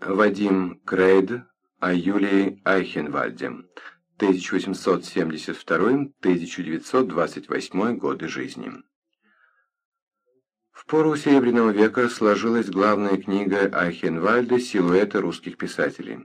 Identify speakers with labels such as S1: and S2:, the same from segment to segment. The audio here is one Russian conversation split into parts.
S1: Вадим Крейд о Юлии Айхенвальде 1872-1928 годы жизни. Пору Серебряного века сложилась главная книга Айхенвальда «Силуэты русских писателей».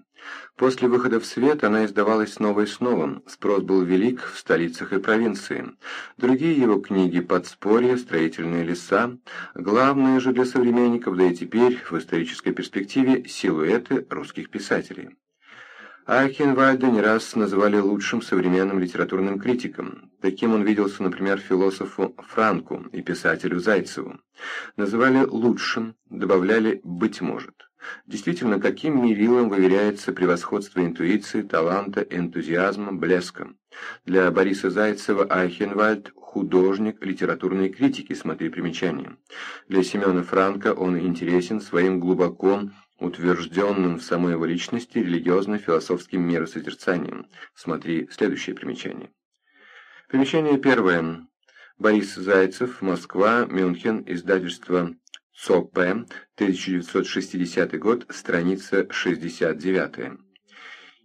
S1: После выхода в свет она издавалась снова и снова, спрос был велик в столицах и провинции. Другие его книги «Подспорье», «Строительные леса», главные же для современников, да и теперь в исторической перспективе «Силуэты русских писателей». Айхенвальда не раз называли лучшим современным литературным критиком. Таким он виделся, например, философу Франку и писателю Зайцеву. Называли лучшим, добавляли «быть может». Действительно, каким мерилом выверяется превосходство интуиции, таланта, энтузиазма, блеска? Для Бориса Зайцева Айхенвальд – художник литературной критики, смотри примечание. Для Семена Франка он интересен своим глубоко утвержденным в самой его личности религиозно-философским миросозерцанием. Смотри следующее примечание. Примечание первое. Борис Зайцев, Москва, Мюнхен, издательство ЦОП, 1960 год, страница 69.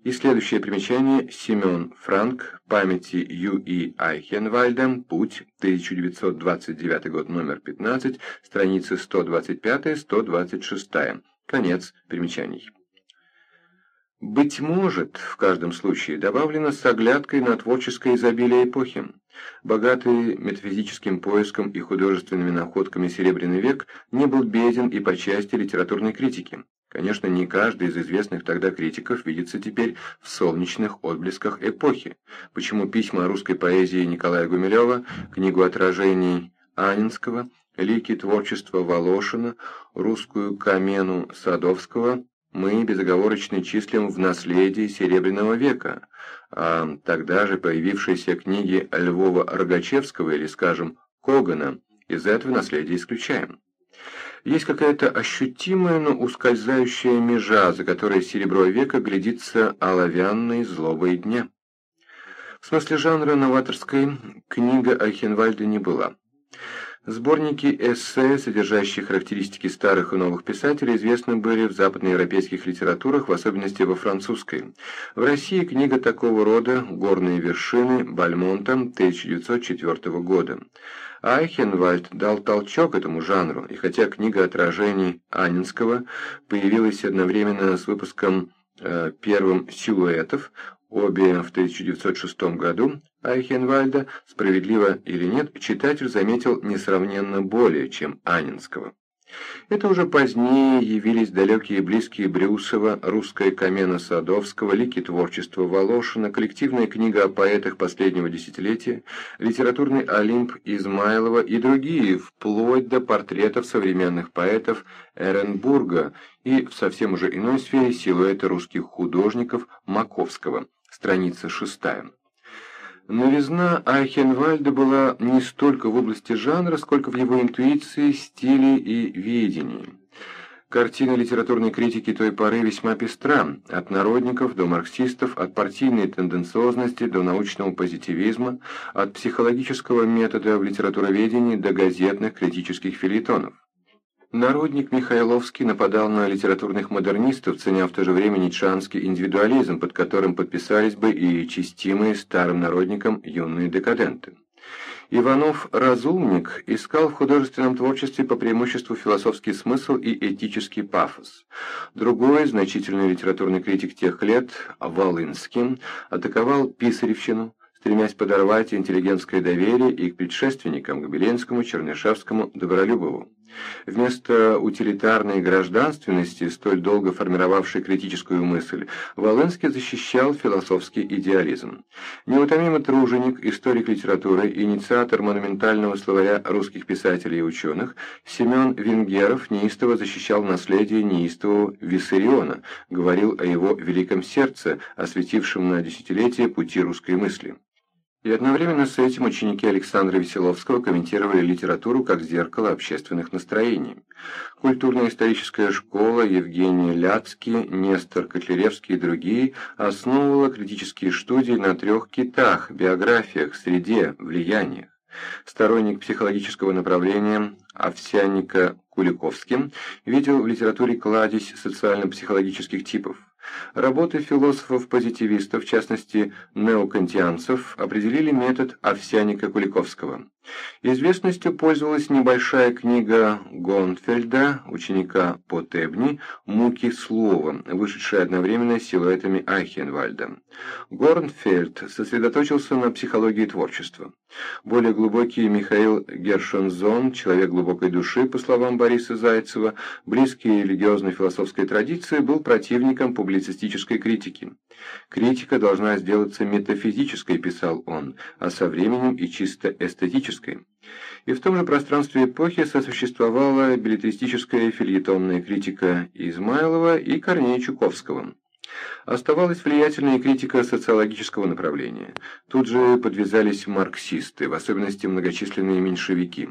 S1: И следующее примечание Семен Франк, памяти Ю. И. Айхенвальда, Путь, 1929 год, номер 15, страницы 125-126. Конец примечаний. Быть может, в каждом случае добавлено с оглядкой на творческое изобилие эпохи. Богатый метафизическим поиском и художественными находками Серебряный век не был беден и по части литературной критики. Конечно, не каждый из известных тогда критиков видится теперь в солнечных отблесках эпохи, почему письма о русской поэзии Николая Гумилева, книгу отражений Анинского лики творчества Волошина, русскую камену Садовского мы безоговорочно числим в наследии Серебряного века, а тогда же появившиеся книги Львова-Рогачевского или, скажем, Когана из этого наследия исключаем. Есть какая-то ощутимая, но ускользающая межа, за которой серебро века глядится оловянной злобой дня. В смысле жанра новаторской книга Айхенвальда не была. Сборники эссе, содержащие характеристики старых и новых писателей, известны были в западноевропейских литературах, в особенности во французской. В России книга такого рода «Горные вершины» Бальмонта 1904 года. Айхенвальд дал толчок этому жанру, и хотя книга отражений Анинского появилась одновременно с выпуском э, первым «Силуэтов», обе в 1906 году, Айхенвальда, справедливо или нет, читатель заметил несравненно более, чем Анинского. Это уже позднее явились далекие и близкие Брюсова, русская камена Садовского, лики творчества Волошина, коллективная книга о поэтах последнего десятилетия, литературный Олимп Измайлова и другие, вплоть до портретов современных поэтов Эренбурга и в совсем уже иной сфере силуэты русских художников Маковского, страница шестая. Новизна Айхенвальда была не столько в области жанра, сколько в его интуиции, стиле и видении. Картина литературной критики той поры весьма пестра, от народников до марксистов, от партийной тенденциозности до научного позитивизма, от психологического метода в литературоведении до газетных критических филитонов. Народник Михайловский нападал на литературных модернистов, ценя в то же время ницшанский индивидуализм, под которым подписались бы и чистимые старым народникам юные декаденты. Иванов-разумник искал в художественном творчестве по преимуществу философский смысл и этический пафос. Другой, значительный литературный критик тех лет, Волынский, атаковал писаревщину, стремясь подорвать интеллигентское доверие и к предшественникам, к Беленскому, Чернышевскому, Добролюбову. Вместо утилитарной гражданственности, столь долго формировавшей критическую мысль, Волынский защищал философский идеализм. Неутомимый труженик, историк литературы, инициатор монументального словаря русских писателей и ученых, Семен Венгеров неистово защищал наследие неистового Виссариона, говорил о его великом сердце, осветившем на десятилетия пути русской мысли. И одновременно с этим ученики Александра Веселовского комментировали литературу как зеркало общественных настроений. Культурно-историческая школа Евгений Ляцкий, Нестор Котляревский и другие основывала критические студии на трех китах – биографиях, среде, влияниях. Сторонник психологического направления Овсянника Куликовским, видел в литературе кладезь социально-психологических типов. Работы философов-позитивистов, в частности неокантианцев, определили метод Овсяника-Куликовского. Известностью пользовалась небольшая книга Гонфельда, ученика Потебни, «Муки слова», вышедшая одновременно с силуэтами Айхенвальда. Горнфельд сосредоточился на психологии творчества. Более глубокий Михаил Гершензон, человек глубокой души, по словам Бориса Зайцева, близкий религиозно-философской традиции, был противником публицистической критики. «Критика должна сделаться метафизической», – писал он, – «а со временем и чисто эстетической». И в том же пространстве эпохи сосуществовала билетристическая фильетонная критика Измайлова и Корнея Чуковского. Оставалась влиятельная критика социологического направления. Тут же подвязались марксисты, в особенности многочисленные меньшевики.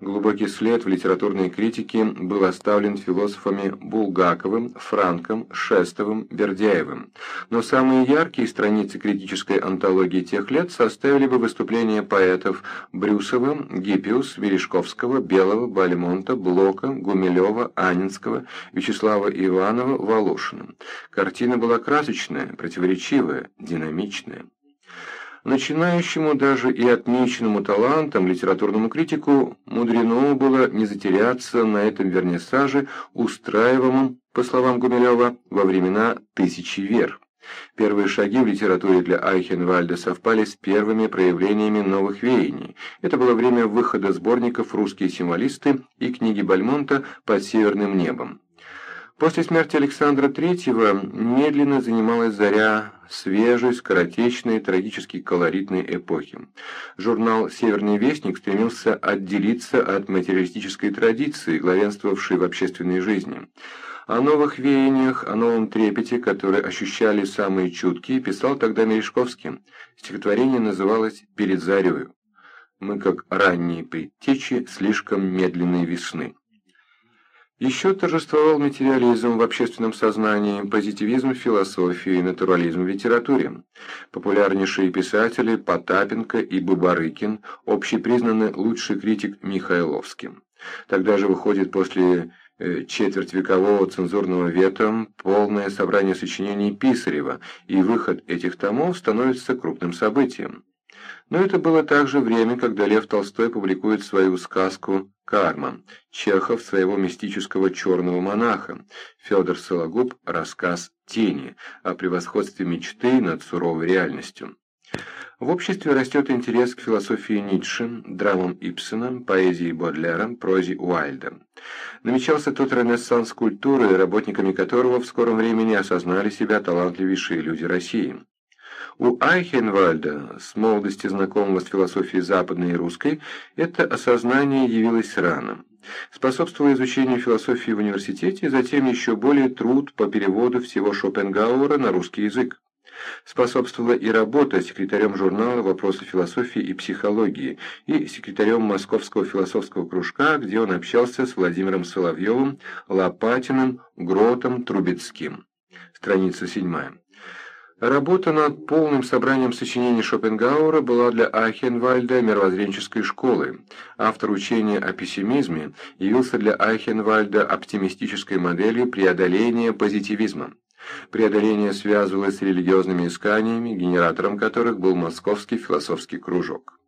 S1: Глубокий след в литературной критике был оставлен философами Булгаковым, Франком, Шестовым, Бердяевым. Но самые яркие страницы критической антологии тех лет составили бы выступления поэтов Брюсова, Гиппиус, Верешковского, Белого, Бальмонта, Блока, Гумилева, Анинского, Вячеслава Иванова, Волошина. Картина была красочная, противоречивая, динамичная. Начинающему даже и отмеченному талантом литературному критику мудрено было не затеряться на этом вернисаже, устраиваемом, по словам Гумилева, во времена «тысячи вер». Первые шаги в литературе для Айхенвальда совпали с первыми проявлениями новых веяний. Это было время выхода сборников «Русские символисты» и книги Бальмонта «Под северным небом». После смерти Александра III медленно занималась заря свежей, скоротечной, трагически колоритной эпохи. Журнал «Северный вестник» стремился отделиться от материалистической традиции, главенствовавшей в общественной жизни. О новых веяниях, о новом трепете, который ощущали самые чуткие, писал тогда Мережковский. Стихотворение называлось «Перед зарею». Мы, как ранние предтечи слишком медленной весны. Еще торжествовал материализм в общественном сознании, позитивизм в философии, натурализм в литературе. Популярнейшие писатели Потапенко и Бубарыкин, общепризнанный лучший критик Михайловский. Тогда же выходит после э, четвертьвекового цензурного вета полное собрание сочинений Писарева, и выход этих томов становится крупным событием. Но это было также время, когда Лев Толстой публикует свою сказку «Карма», Чехов своего мистического черного монаха, Федор Сологуб рассказ «Тени» о превосходстве мечты над суровой реальностью. В обществе растет интерес к философии Ницше, драмам Ипсона, поэзии Бодлера, прозе Уайльда. Намечался тот ренессанс культуры, работниками которого в скором времени осознали себя талантливейшие люди России. У Айхенвальда, с молодости знакомого с философией западной и русской, это осознание явилось рано. Способствовало изучению философии в университете, затем еще более труд по переводу всего Шопенгауэра на русский язык. Способствовала и работа секретарем журнала «Вопросы философии и психологии» и секретарем Московского философского кружка, где он общался с Владимиром Соловьевым, Лопатиным, Гротом, Трубецким. Страница седьмая. Работа над полным собранием сочинений Шопенгауэра была для Айхенвальда мировоззренческой школы. Автор учения о пессимизме явился для Айхенвальда оптимистической моделью преодоления позитивизма. Преодоление связывалось с религиозными исканиями, генератором которых был Московский философский кружок.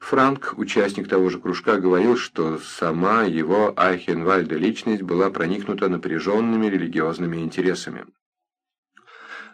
S1: Франк, участник того же кружка, говорил, что сама его Айхенвальда личность была проникнута напряженными религиозными интересами.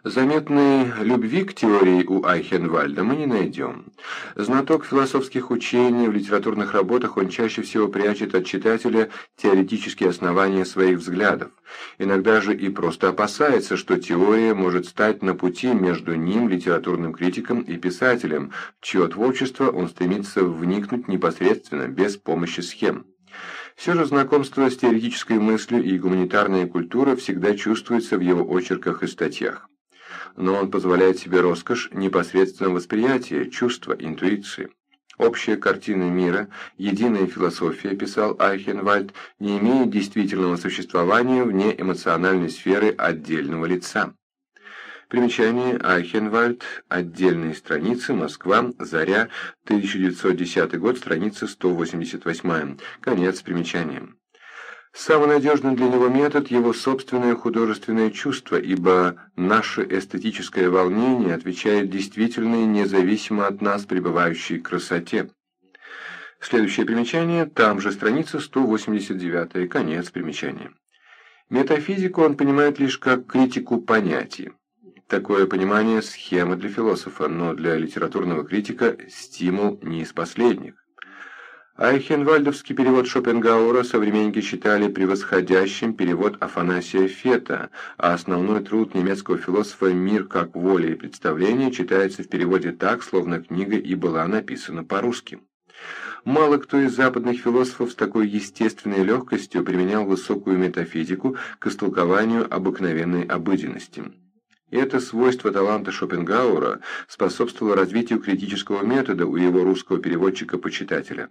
S1: Заметной любви к теории у Айхенвальда мы не найдем. Знаток философских учений в литературных работах он чаще всего прячет от читателя теоретические основания своих взглядов. Иногда же и просто опасается, что теория может стать на пути между ним, литературным критиком, и писателем, в чье творчество он стремится вникнуть непосредственно, без помощи схем. Все же знакомство с теоретической мыслью и гуманитарная культура всегда чувствуется в его очерках и статьях но он позволяет себе роскошь непосредственного восприятия, чувства, интуиции. Общая картина мира, единая философия, писал Айхенвальд, не имеет действительного существования вне эмоциональной сферы отдельного лица. Примечание Айхенвальд. Отдельные страницы. Москва. Заря. 1910 год. Страница 188. Конец примечания. Самый надежный для него метод – его собственное художественное чувство, ибо наше эстетическое волнение отвечает действительной, независимо от нас пребывающей красоте. Следующее примечание, там же страница 189, конец примечания. Метафизику он понимает лишь как критику понятий. Такое понимание – схема для философа, но для литературного критика – стимул не из последних. Айхенвальдовский перевод Шопенгауэра современники считали превосходящим перевод Афанасия Фета, а основной труд немецкого философа «Мир как воля и представление» читается в переводе так, словно книга и была написана по-русски. Мало кто из западных философов с такой естественной легкостью применял высокую метафизику к истолкованию обыкновенной обыденности. Это свойство таланта Шопенгауэра способствовало развитию критического метода у его русского переводчика-почитателя.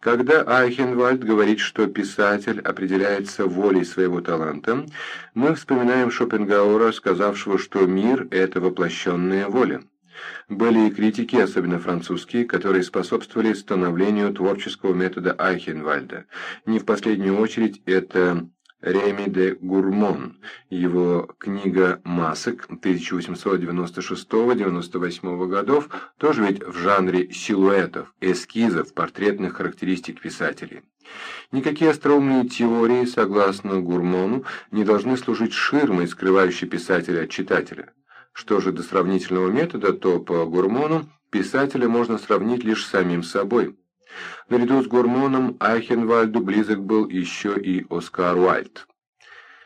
S1: Когда Айхенвальд говорит, что писатель определяется волей своего таланта, мы вспоминаем Шопенгауэра, сказавшего, что мир – это воплощенная воля. Были и критики, особенно французские, которые способствовали становлению творческого метода Айхенвальда. Не в последнюю очередь это Реми де Гурмон, его книга «Масок» 1896-98 годов, тоже ведь в жанре силуэтов, эскизов, портретных характеристик писателей. Никакие остроумные теории, согласно Гурмону, не должны служить ширмой, скрывающей писателя от читателя. Что же до сравнительного метода, то по Гурмону писателя можно сравнить лишь с самим собой. Наряду с Гормоном Айхенвальду близок был еще и Оскар Уальд.